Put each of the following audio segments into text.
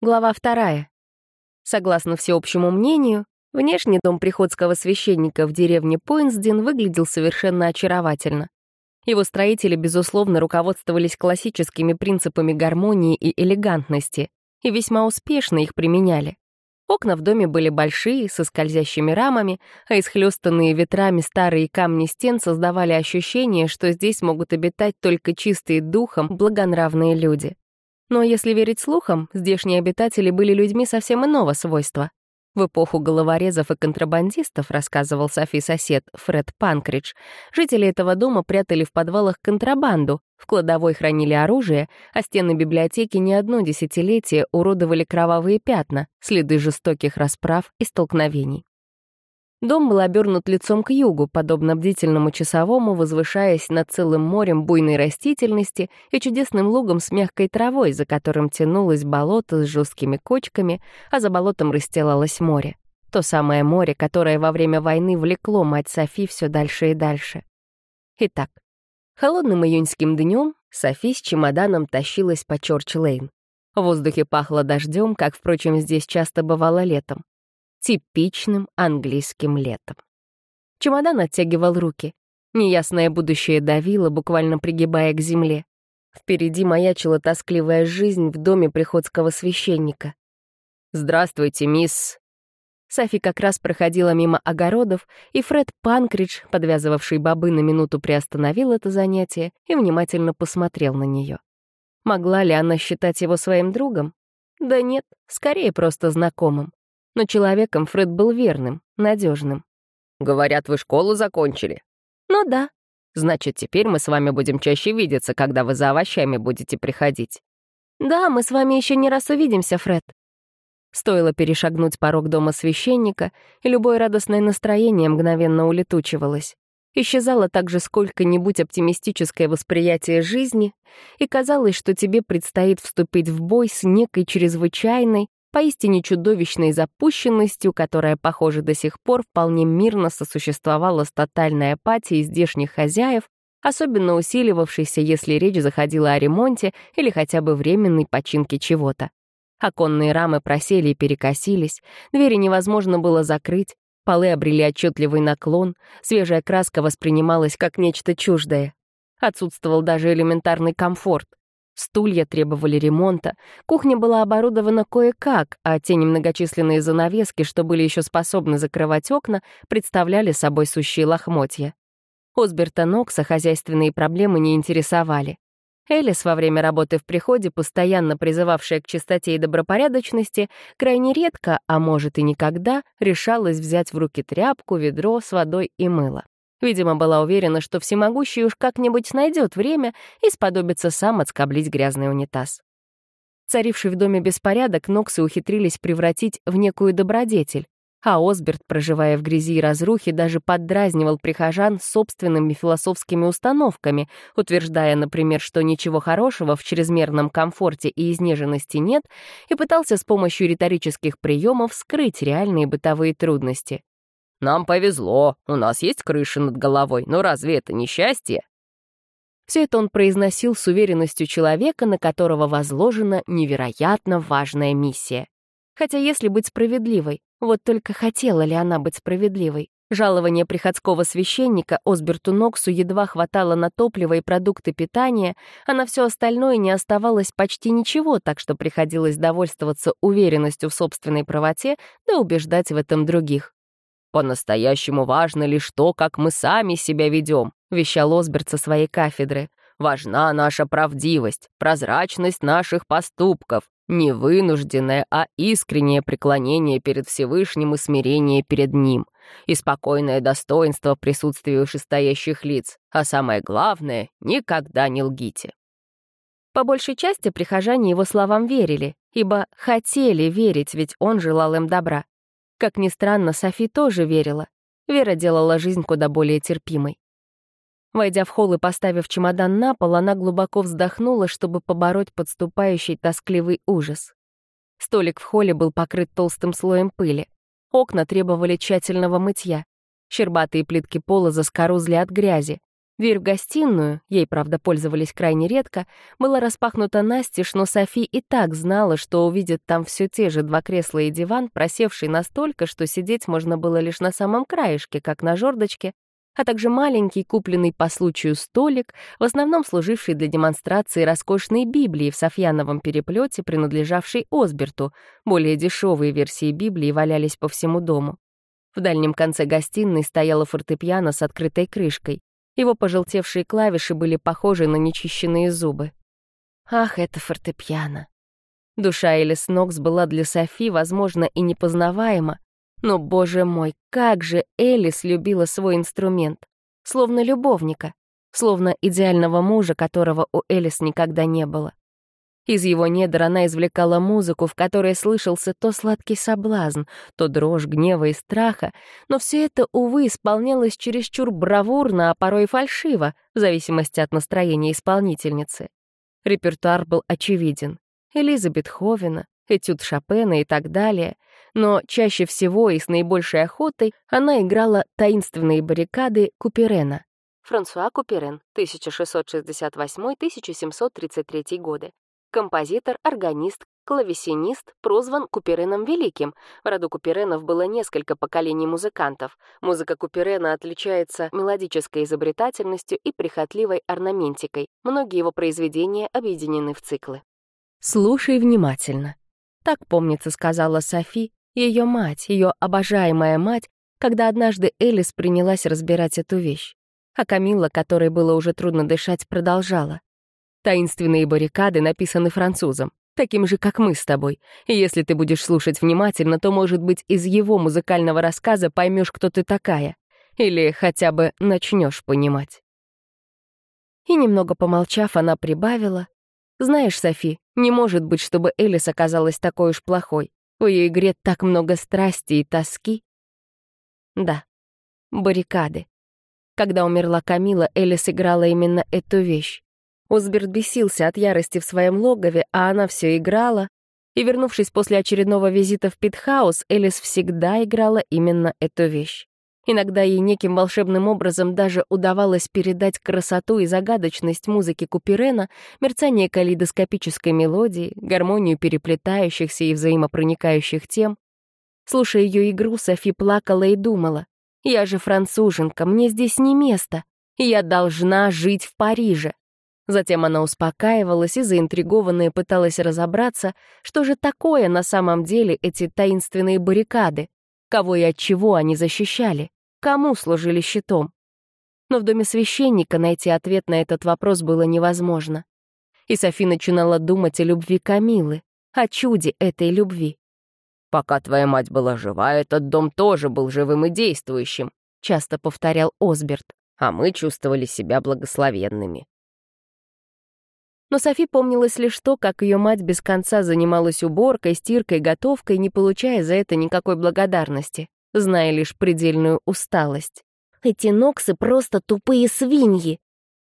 Глава вторая. Согласно всеобщему мнению, внешний дом приходского священника в деревне Пойнсден выглядел совершенно очаровательно. Его строители, безусловно, руководствовались классическими принципами гармонии и элегантности и весьма успешно их применяли. Окна в доме были большие, со скользящими рамами, а исхлёстанные ветрами старые камни стен создавали ощущение, что здесь могут обитать только чистые духом благонравные люди. Но если верить слухам, здешние обитатели были людьми совсем иного свойства. В эпоху головорезов и контрабандистов, рассказывал Софи сосед Фред Панкридж, жители этого дома прятали в подвалах контрабанду, в кладовой хранили оружие, а стены библиотеки не одно десятилетие уродовали кровавые пятна, следы жестоких расправ и столкновений. Дом был обернут лицом к югу, подобно бдительному часовому, возвышаясь над целым морем буйной растительности и чудесным лугом с мягкой травой, за которым тянулось болото с жесткими кочками, а за болотом расстилалось море. То самое море, которое во время войны влекло мать Софи все дальше и дальше. Итак, холодным июньским днем Софи с чемоданом тащилась по Чорч-Лейн. В воздухе пахло дождем, как, впрочем, здесь часто бывало летом типичным английским летом. Чемодан оттягивал руки. Неясное будущее давило, буквально пригибая к земле. Впереди маячила тоскливая жизнь в доме приходского священника. «Здравствуйте, мисс...» Софи как раз проходила мимо огородов, и Фред Панкридж, подвязывавший бобы на минуту, приостановил это занятие и внимательно посмотрел на нее. Могла ли она считать его своим другом? Да нет, скорее просто знакомым но человеком Фред был верным, надежным. «Говорят, вы школу закончили?» «Ну да». «Значит, теперь мы с вами будем чаще видеться, когда вы за овощами будете приходить». «Да, мы с вами еще не раз увидимся, Фред». Стоило перешагнуть порог дома священника, и любое радостное настроение мгновенно улетучивалось. Исчезало также сколько-нибудь оптимистическое восприятие жизни, и казалось, что тебе предстоит вступить в бой с некой чрезвычайной, поистине чудовищной запущенностью, которая, похоже, до сих пор вполне мирно сосуществовала с тотальной апатией здешних хозяев, особенно усиливавшейся, если речь заходила о ремонте или хотя бы временной починке чего-то. Оконные рамы просели и перекосились, двери невозможно было закрыть, полы обрели отчетливый наклон, свежая краска воспринималась как нечто чуждое. Отсутствовал даже элементарный комфорт. Стулья требовали ремонта, кухня была оборудована кое-как, а те немногочисленные занавески, что были еще способны закрывать окна, представляли собой сущие лохмотья. Осберта Нокса хозяйственные проблемы не интересовали. Элис во время работы в приходе, постоянно призывавшая к чистоте и добропорядочности, крайне редко, а может и никогда, решалась взять в руки тряпку, ведро с водой и мыло. Видимо, была уверена, что всемогущий уж как-нибудь найдет время и сподобится сам отскоблить грязный унитаз. Царивший в доме беспорядок, Ноксы ухитрились превратить в некую добродетель, а Осберт, проживая в грязи и разрухе, даже поддразнивал прихожан собственными философскими установками, утверждая, например, что ничего хорошего в чрезмерном комфорте и изнеженности нет, и пытался с помощью риторических приемов скрыть реальные бытовые трудности. Нам повезло, у нас есть крыша над головой, но разве это не счастье?» Все это он произносил с уверенностью человека, на которого возложена невероятно важная миссия. Хотя если быть справедливой, вот только хотела ли она быть справедливой? Жалование приходского священника Осберту Ноксу едва хватало на топливо и продукты питания, а на все остальное не оставалось почти ничего, так что приходилось довольствоваться уверенностью в собственной правоте да убеждать в этом других. «По-настоящему важно лишь то, как мы сами себя ведем», — вещал Осберт со своей кафедры. «Важна наша правдивость, прозрачность наших поступков, не вынужденное, а искреннее преклонение перед Всевышним и смирение перед Ним, и спокойное достоинство в присутствии вышестоящих лиц, а самое главное — никогда не лгите». По большей части прихожане его словам верили, ибо хотели верить, ведь он желал им добра. Как ни странно, Софи тоже верила. Вера делала жизнь куда более терпимой. Войдя в холл и поставив чемодан на пол, она глубоко вздохнула, чтобы побороть подступающий тоскливый ужас. Столик в холле был покрыт толстым слоем пыли. Окна требовали тщательного мытья. Щербатые плитки пола заскорузли от грязи. Дверь в гостиную, ей, правда, пользовались крайне редко, была распахнута настежь, но Софи и так знала, что увидит там все те же два кресла и диван, просевший настолько, что сидеть можно было лишь на самом краешке, как на жердочке, а также маленький, купленный по случаю столик, в основном служивший для демонстрации роскошной Библии в Софьяновом переплете, принадлежавшей Осберту. Более дешевые версии Библии валялись по всему дому. В дальнем конце гостиной стояла фортепиано с открытой крышкой. Его пожелтевшие клавиши были похожи на нечищенные зубы. Ах, это фортепиано. Душа Элис Нокс была для Софи, возможно, и непознаваема, но, боже мой, как же Элис любила свой инструмент. Словно любовника, словно идеального мужа, которого у Элис никогда не было. Из его недр она извлекала музыку, в которой слышался то сладкий соблазн, то дрожь гнева и страха, но все это, увы, исполнялось чересчур бравурно, а порой фальшиво, в зависимости от настроения исполнительницы. Репертуар был очевиден. Элизабет Ховена, этюд Шопена и так далее, но чаще всего и с наибольшей охотой она играла таинственные баррикады Куперена. Франсуа Куперен, 1668-1733 годы, Композитор, органист, клавесинист, прозван Купереном Великим. В роду Куперенов было несколько поколений музыкантов. Музыка Куперена отличается мелодической изобретательностью и прихотливой орнаментикой. Многие его произведения объединены в циклы. «Слушай внимательно». Так, помнится, сказала Софи, ее мать, ее обожаемая мать, когда однажды Элис принялась разбирать эту вещь. А Камилла, которой было уже трудно дышать, продолжала. Таинственные баррикады написаны французом, таким же, как мы с тобой. И если ты будешь слушать внимательно, то, может быть, из его музыкального рассказа поймешь, кто ты такая. Или хотя бы начнешь понимать. И немного помолчав, она прибавила. «Знаешь, Софи, не может быть, чтобы Элис оказалась такой уж плохой. В ее игре так много страсти и тоски». Да, баррикады. Когда умерла Камила, Элис играла именно эту вещь. Осберт бесился от ярости в своем логове, а она все играла. И, вернувшись после очередного визита в Питхаус, Элис всегда играла именно эту вещь. Иногда ей неким волшебным образом даже удавалось передать красоту и загадочность музыки Куперена, мерцание калейдоскопической мелодии, гармонию переплетающихся и взаимопроникающих тем. Слушая ее игру, Софи плакала и думала, «Я же француженка, мне здесь не место, я должна жить в Париже». Затем она успокаивалась и заинтригованная пыталась разобраться, что же такое на самом деле эти таинственные баррикады, кого и от чего они защищали, кому служили щитом. Но в доме священника найти ответ на этот вопрос было невозможно. И Софи начинала думать о любви Камилы, о чуде этой любви. «Пока твоя мать была жива, этот дом тоже был живым и действующим», часто повторял Осберт, «а мы чувствовали себя благословенными. Но Софи помнилось лишь то, как ее мать без конца занималась уборкой, стиркой, готовкой, не получая за это никакой благодарности, зная лишь предельную усталость. «Эти ноксы просто тупые свиньи!»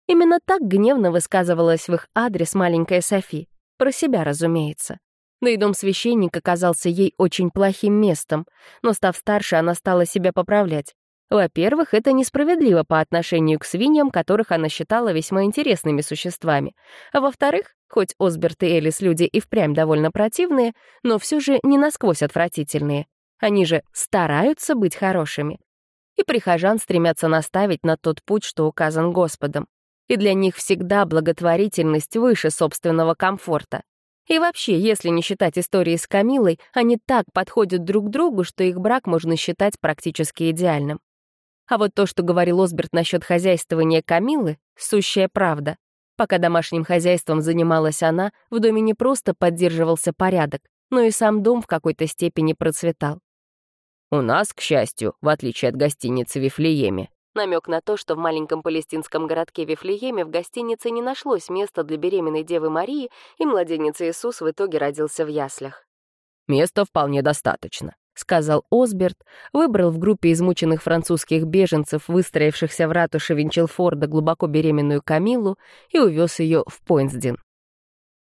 Именно так гневно высказывалась в их адрес маленькая Софи. Про себя, разумеется. Да и дом священника казался ей очень плохим местом, но, став старше, она стала себя поправлять. Во-первых, это несправедливо по отношению к свиньям, которых она считала весьма интересными существами. А во-вторых, хоть Осберт и Элис люди и впрямь довольно противные, но все же не насквозь отвратительные. Они же стараются быть хорошими. И прихожан стремятся наставить на тот путь, что указан Господом. И для них всегда благотворительность выше собственного комфорта. И вообще, если не считать истории с Камилой, они так подходят друг другу, что их брак можно считать практически идеальным. А вот то, что говорил Осберт насчет хозяйствования Камилы, сущая правда. Пока домашним хозяйством занималась она, в доме не просто поддерживался порядок, но и сам дом в какой-то степени процветал. «У нас, к счастью, в отличие от гостиницы в Вифлееме», намек на то, что в маленьком палестинском городке Вифлееме в гостинице не нашлось места для беременной Девы Марии, и младенец Иисус в итоге родился в яслях. «Места вполне достаточно. — сказал Осберт, выбрал в группе измученных французских беженцев, выстроившихся в ратуше Винчелфорда глубоко беременную Камилу, и увез ее в Пойнсдин.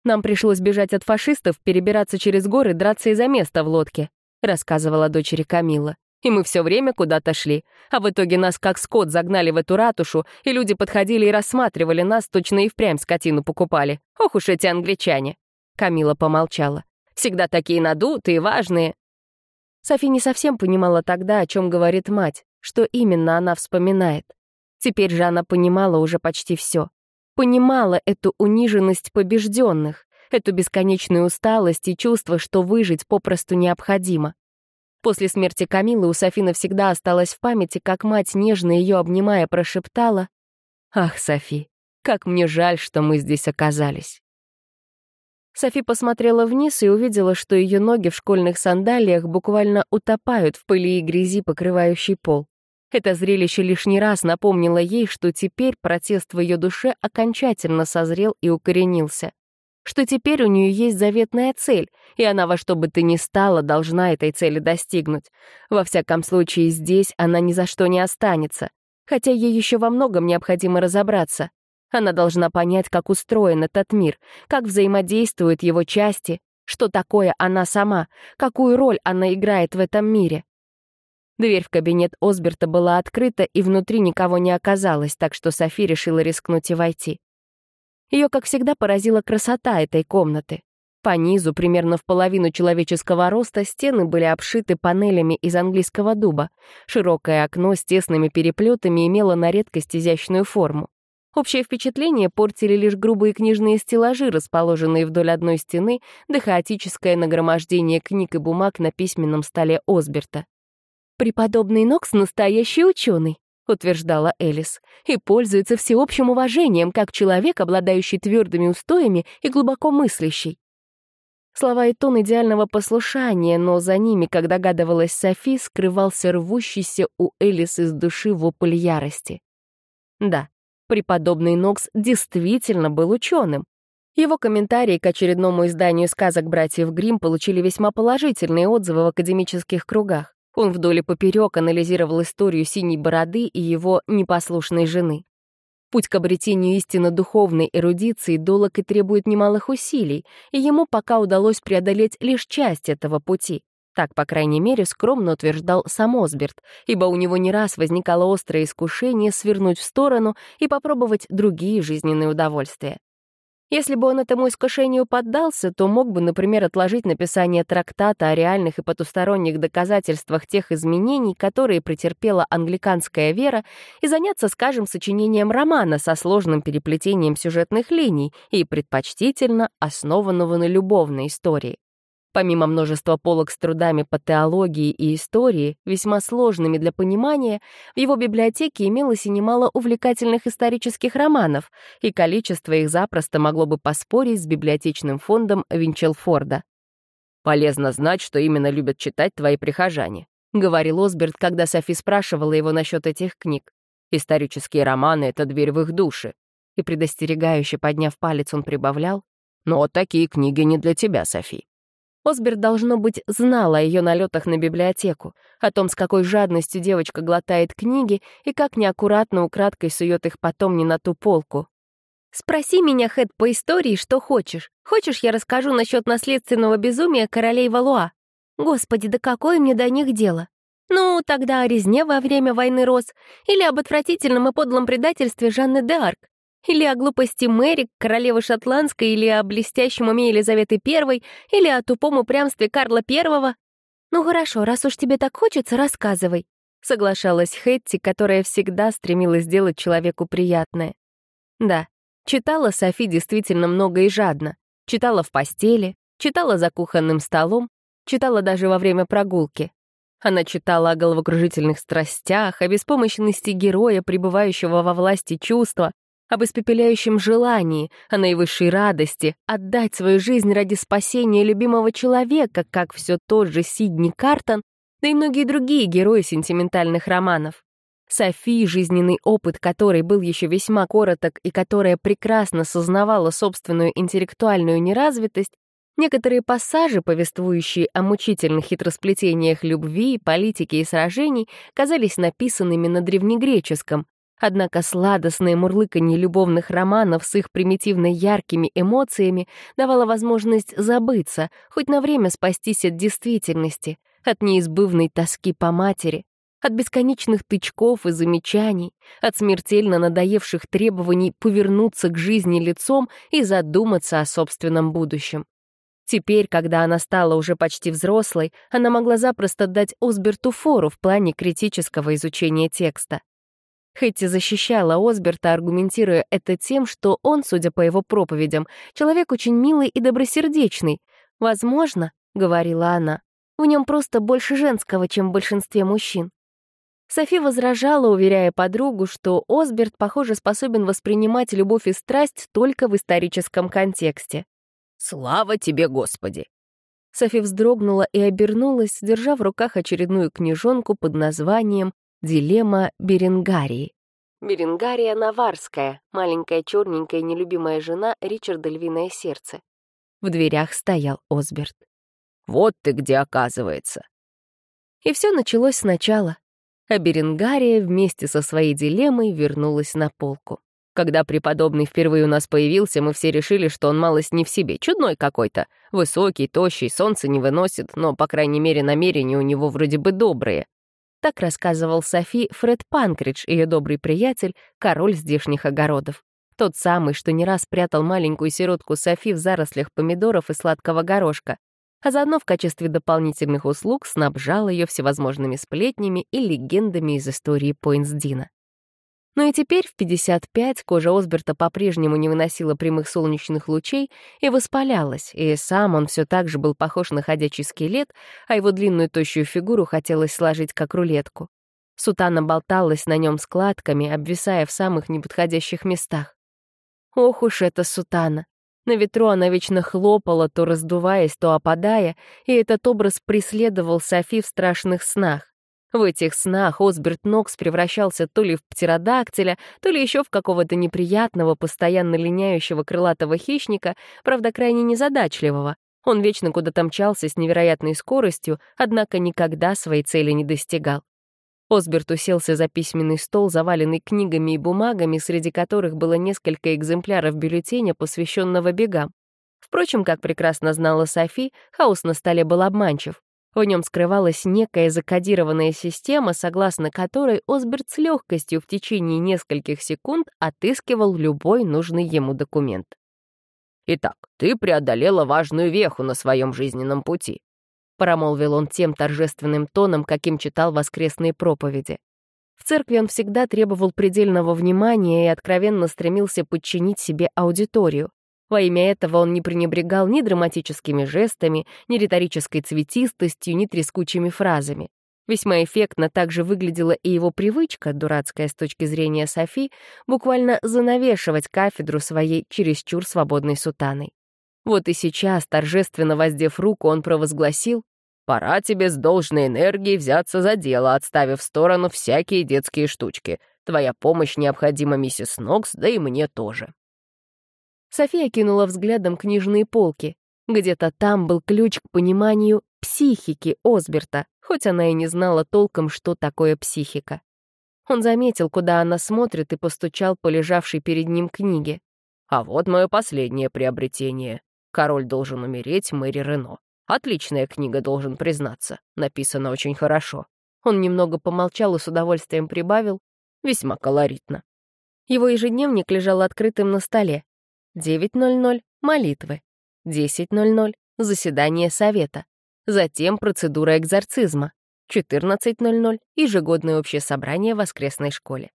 «Нам пришлось бежать от фашистов, перебираться через горы, драться из-за места в лодке», — рассказывала дочери Камила. И мы все время куда-то шли. А в итоге нас как скот загнали в эту ратушу, и люди подходили и рассматривали нас, точно и впрямь скотину покупали. Ох уж эти англичане. Камила помолчала. Всегда такие надутые, важные. Софи не совсем понимала тогда, о чем говорит мать, что именно она вспоминает. Теперь же она понимала уже почти все. Понимала эту униженность побежденных, эту бесконечную усталость и чувство, что выжить попросту необходимо. После смерти Камилы у Софи навсегда осталось в памяти, как мать, нежно ее обнимая, прошептала «Ах, Софи, как мне жаль, что мы здесь оказались». Софи посмотрела вниз и увидела, что ее ноги в школьных сандалиях буквально утопают в пыли и грязи, покрывающей пол. Это зрелище лишний раз напомнило ей, что теперь протест в ее душе окончательно созрел и укоренился что теперь у нее есть заветная цель, и она во что бы то ни стало должна этой цели достигнуть. Во всяком случае, здесь она ни за что не останется, хотя ей еще во многом необходимо разобраться. Она должна понять, как устроен этот мир, как взаимодействуют его части, что такое она сама, какую роль она играет в этом мире. Дверь в кабинет Осберта была открыта, и внутри никого не оказалось, так что Софи решила рискнуть и войти. Ее, как всегда, поразила красота этой комнаты. По низу, примерно в половину человеческого роста, стены были обшиты панелями из английского дуба. Широкое окно с тесными переплетами имело на редкость изящную форму. Общее впечатление портили лишь грубые книжные стеллажи, расположенные вдоль одной стены, да хаотическое нагромождение книг и бумаг на письменном столе Осберта. «Преподобный Нокс — настоящий ученый», — утверждала Элис, «и пользуется всеобщим уважением как человек, обладающий твердыми устоями и глубоко мыслящий». Слова и тон идеального послушания, но за ними, как догадывалась Софи, скрывался рвущийся у Элис из души вопль ярости. Да, преподобный Нокс действительно был ученым. Его комментарии к очередному изданию сказок братьев Гримм получили весьма положительные отзывы в академических кругах. Он вдоль и поперек анализировал историю синей бороды и его непослушной жены. Путь к обретению истинно духовной эрудиции долог и требует немалых усилий, и ему пока удалось преодолеть лишь часть этого пути. Так, по крайней мере, скромно утверждал сам Осберт, ибо у него не раз возникало острое искушение свернуть в сторону и попробовать другие жизненные удовольствия. Если бы он этому искушению поддался, то мог бы, например, отложить написание трактата о реальных и потусторонних доказательствах тех изменений, которые претерпела англиканская вера, и заняться, скажем, сочинением романа со сложным переплетением сюжетных линий и, предпочтительно, основанного на любовной истории. Помимо множества полок с трудами по теологии и истории, весьма сложными для понимания, в его библиотеке имелось и немало увлекательных исторических романов, и количество их запросто могло бы поспорить с библиотечным фондом Винчелфорда. «Полезно знать, что именно любят читать твои прихожане», — говорил Осберт, когда Софи спрашивала его насчет этих книг. «Исторические романы — это дверь в их души». И предостерегающе подняв палец, он прибавлял, «Но такие книги не для тебя, Софи. Осберт, должно быть, знал о ее налетах на библиотеку, о том, с какой жадностью девочка глотает книги и как неаккуратно украдкой сует их потом не на ту полку. «Спроси меня, Хэт, по истории, что хочешь. Хочешь, я расскажу насчет наследственного безумия королей Валуа? Господи, да какое мне до них дело? Ну, тогда о резне во время войны Роз или об отвратительном и подлом предательстве Жанны д'Арк. Или о глупости Мэри, королевы Шотландской, или о блестящем уме Елизаветы I, или о тупом упрямстве Карла I. Ну хорошо, раз уж тебе так хочется, рассказывай. Соглашалась Хэтти, которая всегда стремилась сделать человеку приятное. Да, читала Софи действительно много и жадно. Читала в постели, читала за кухонным столом, читала даже во время прогулки. Она читала о головокружительных страстях, о беспомощности героя, пребывающего во власти чувства, об испепеляющем желании, о наивысшей радости отдать свою жизнь ради спасения любимого человека, как все тот же Сидни Картон, да и многие другие герои сентиментальных романов. Софи, жизненный опыт которой был еще весьма короток и которая прекрасно сознавала собственную интеллектуальную неразвитость, некоторые пассажи, повествующие о мучительных хитросплетениях любви, политики и сражений, казались написанными на древнегреческом, Однако сладостное мурлыканье любовных романов с их примитивно яркими эмоциями давало возможность забыться, хоть на время спастись от действительности, от неизбывной тоски по матери, от бесконечных тычков и замечаний, от смертельно надоевших требований повернуться к жизни лицом и задуматься о собственном будущем. Теперь, когда она стала уже почти взрослой, она могла запросто дать Осберту фору в плане критического изучения текста. Хэтти защищала Осберта, аргументируя это тем, что он, судя по его проповедям, человек очень милый и добросердечный. «Возможно», — говорила она, — «в нем просто больше женского, чем в большинстве мужчин». Софи возражала, уверяя подругу, что Осберт, похоже, способен воспринимать любовь и страсть только в историческом контексте. «Слава тебе, Господи!» Софи вздрогнула и обернулась, держа в руках очередную книжонку под названием «Дилемма Беренгарии». Беренгария Наварская, маленькая черненькая нелюбимая жена Ричарда Львиное Сердце. В дверях стоял Осберт. «Вот ты где, оказывается!» И все началось сначала. А Беренгария вместе со своей дилеммой вернулась на полку. Когда преподобный впервые у нас появился, мы все решили, что он малость не в себе, чудной какой-то. Высокий, тощий, солнце не выносит, но, по крайней мере, намерения у него вроде бы добрые. Так рассказывал Софи Фред Панкридж, ее добрый приятель, король здешних огородов. Тот самый, что не раз прятал маленькую сиротку Софи в зарослях помидоров и сладкого горошка, а заодно в качестве дополнительных услуг снабжал ее всевозможными сплетнями и легендами из истории Пойнсдина. Но и теперь в 55 кожа Осберта по-прежнему не выносила прямых солнечных лучей и воспалялась, и сам он все так же был похож на ходячий скелет, а его длинную тощую фигуру хотелось сложить как рулетку. Сутана болталась на нем складками, обвисая в самых неподходящих местах. Ох уж эта сутана! На ветру она вечно хлопала, то раздуваясь, то опадая, и этот образ преследовал Софи в страшных снах. В этих снах Осберт Нокс превращался то ли в птеродактиля, то ли еще в какого-то неприятного, постоянно линяющего крылатого хищника, правда, крайне незадачливого. Он вечно куда-то мчался с невероятной скоростью, однако никогда своей цели не достигал. Осберт уселся за письменный стол, заваленный книгами и бумагами, среди которых было несколько экземпляров бюллетеня, посвященного бегам. Впрочем, как прекрасно знала Софи, хаос на столе был обманчив. В нем скрывалась некая закодированная система, согласно которой Осберт с легкостью в течение нескольких секунд отыскивал любой нужный ему документ. «Итак, ты преодолела важную веху на своем жизненном пути», промолвил он тем торжественным тоном, каким читал воскресные проповеди. В церкви он всегда требовал предельного внимания и откровенно стремился подчинить себе аудиторию. Во имя этого он не пренебрегал ни драматическими жестами, ни риторической цветистостью, ни трескучими фразами. Весьма эффектно также выглядела и его привычка, дурацкая с точки зрения Софи, буквально занавешивать кафедру своей чересчур свободной сутаной. Вот и сейчас, торжественно воздев руку, он провозгласил «Пора тебе с должной энергией взяться за дело, отставив в сторону всякие детские штучки. Твоя помощь необходима миссис Нокс, да и мне тоже». София кинула взглядом книжные полки. Где-то там был ключ к пониманию психики Осберта, хоть она и не знала толком, что такое психика. Он заметил, куда она смотрит, и постучал по лежавшей перед ним книге. «А вот мое последнее приобретение. Король должен умереть, Мэри Рено. Отличная книга, должен признаться. Написана очень хорошо». Он немного помолчал и с удовольствием прибавил. Весьма колоритно. Его ежедневник лежал открытым на столе. 9.00 — молитвы. 10.00 — заседание совета. Затем процедура экзорцизма. 14.00 — ежегодное общее собрание в воскресной школе.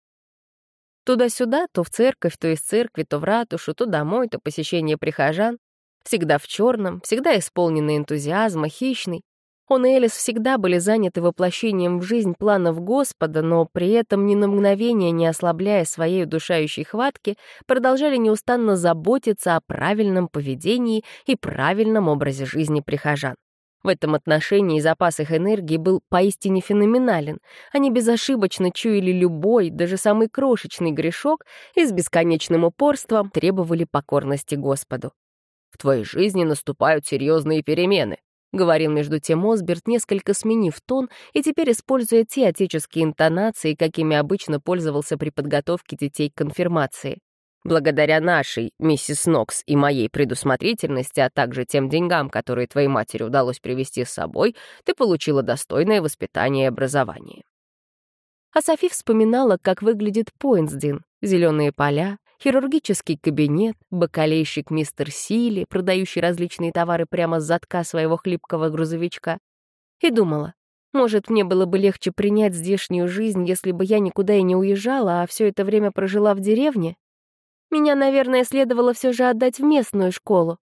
Туда-сюда, то в церковь, то из церкви, то в ратушу, то домой, то посещение прихожан. Всегда в черном, всегда исполненный энтузиазма, хищный. Он и Элис всегда были заняты воплощением в жизнь планов Господа, но при этом ни на мгновение не ослабляя своей удушающей хватки, продолжали неустанно заботиться о правильном поведении и правильном образе жизни прихожан. В этом отношении запас их энергии был поистине феноменален. Они безошибочно чуяли любой, даже самый крошечный грешок и с бесконечным упорством требовали покорности Господу. «В твоей жизни наступают серьезные перемены», — говорил между тем Осберт, несколько сменив тон и теперь используя те отеческие интонации, какими обычно пользовался при подготовке детей к конфирмации. Благодаря нашей, миссис Нокс, и моей предусмотрительности, а также тем деньгам, которые твоей матери удалось привезти с собой, ты получила достойное воспитание и образование. А Софи вспоминала, как выглядит Пойнсдин. Зеленые поля, хирургический кабинет, бакалейщик мистер Сили, продающий различные товары прямо с задка своего хлипкого грузовичка. И думала, может, мне было бы легче принять здешнюю жизнь, если бы я никуда и не уезжала, а все это время прожила в деревне? Меня, наверное, следовало все же отдать в местную школу.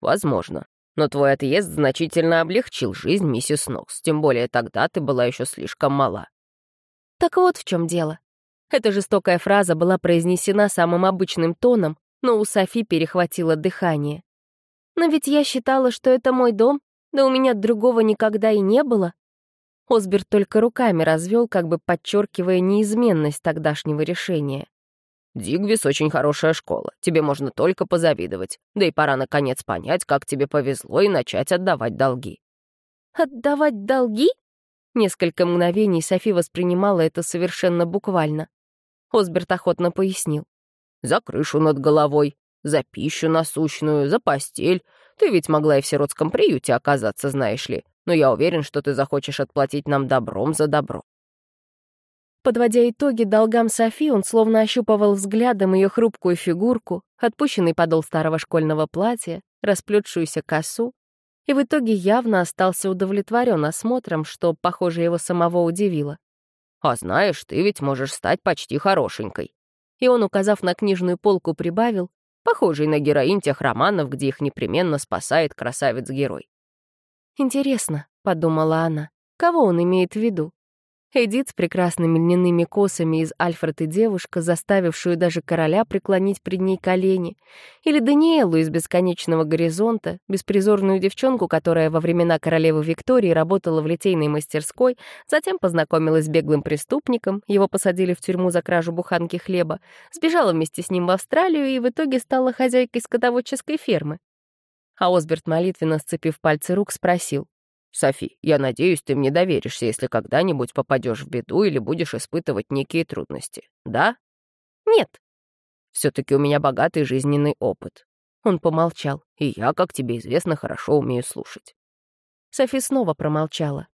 Возможно. Но твой отъезд значительно облегчил жизнь миссис Нокс, тем более тогда ты была еще слишком мала. Так вот в чем дело. Эта жестокая фраза была произнесена самым обычным тоном, но у Софи перехватило дыхание. Но ведь я считала, что это мой дом, да у меня другого никогда и не было. Осберт только руками развел, как бы подчеркивая неизменность тогдашнего решения. Дигвис очень хорошая школа, тебе можно только позавидовать. Да и пора наконец понять, как тебе повезло и начать отдавать долги». «Отдавать долги?» Несколько мгновений Софи воспринимала это совершенно буквально. Осберт охотно пояснил. «За крышу над головой, за пищу насущную, за постель. Ты ведь могла и в сиротском приюте оказаться, знаешь ли. Но я уверен, что ты захочешь отплатить нам добром за добро. Подводя итоги долгам Софи, он словно ощупывал взглядом ее хрупкую фигурку, отпущенный подол старого школьного платья, расплетшуюся косу, и в итоге явно остался удовлетворен осмотром, что, похоже, его самого удивило. «А знаешь, ты ведь можешь стать почти хорошенькой». И он, указав на книжную полку, прибавил, похожий на героинь тех романов, где их непременно спасает красавец-герой. «Интересно», — подумала она, — «кого он имеет в виду? Эдит с прекрасными льняными косами из Альфред и девушка, заставившую даже короля преклонить пред ней колени, или Даниэлу из «Бесконечного горизонта», беспризорную девчонку, которая во времена королевы Виктории работала в литейной мастерской, затем познакомилась с беглым преступником, его посадили в тюрьму за кражу буханки хлеба, сбежала вместе с ним в Австралию и в итоге стала хозяйкой скотоводческой фермы. А Осберт, молитвенно сцепив пальцы рук, спросил, Софи, я надеюсь, ты мне доверишься, если когда-нибудь попадешь в беду или будешь испытывать некие трудности. Да? Нет. Все-таки у меня богатый жизненный опыт. Он помолчал, и я, как тебе известно, хорошо умею слушать. Софи снова промолчала.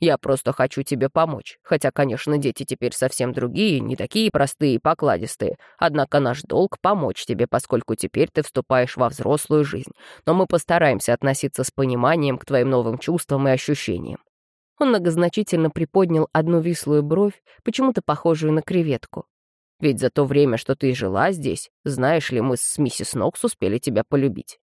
Я просто хочу тебе помочь. Хотя, конечно, дети теперь совсем другие, не такие простые и покладистые. Однако наш долг — помочь тебе, поскольку теперь ты вступаешь во взрослую жизнь. Но мы постараемся относиться с пониманием к твоим новым чувствам и ощущениям». Он многозначительно приподнял одну вислую бровь, почему-то похожую на креветку. «Ведь за то время, что ты жила здесь, знаешь ли, мы с миссис Нокс успели тебя полюбить».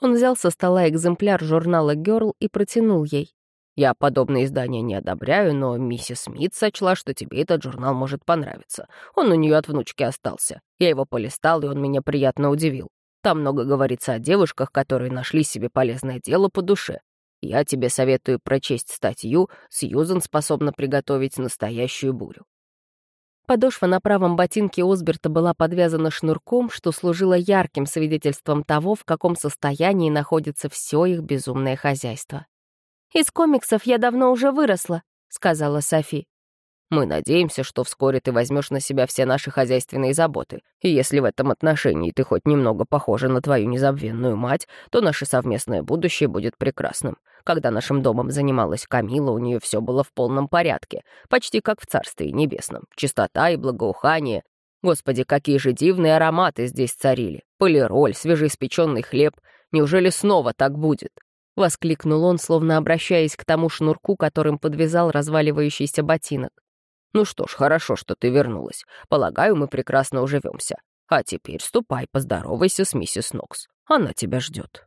Он взял со стола экземпляр журнала «Герл» и протянул ей. Я подобные издания не одобряю, но миссис Смит сочла, что тебе этот журнал может понравиться. Он у нее от внучки остался. Я его полистал, и он меня приятно удивил. Там много говорится о девушках, которые нашли себе полезное дело по душе. Я тебе советую прочесть статью «Сьюзен способна приготовить настоящую бурю». Подошва на правом ботинке Осберта была подвязана шнурком, что служило ярким свидетельством того, в каком состоянии находится все их безумное хозяйство. «Из комиксов я давно уже выросла», — сказала Софи. «Мы надеемся, что вскоре ты возьмешь на себя все наши хозяйственные заботы, и если в этом отношении ты хоть немного похожа на твою незабвенную мать, то наше совместное будущее будет прекрасным. Когда нашим домом занималась Камила, у нее все было в полном порядке, почти как в Царстве Небесном. Чистота и благоухание. Господи, какие же дивные ароматы здесь царили. Полироль, свежеиспеченный хлеб. Неужели снова так будет?» — воскликнул он, словно обращаясь к тому шнурку, которым подвязал разваливающийся ботинок. «Ну что ж, хорошо, что ты вернулась. Полагаю, мы прекрасно уживемся. А теперь ступай, поздоровайся с миссис Нокс. Она тебя ждет».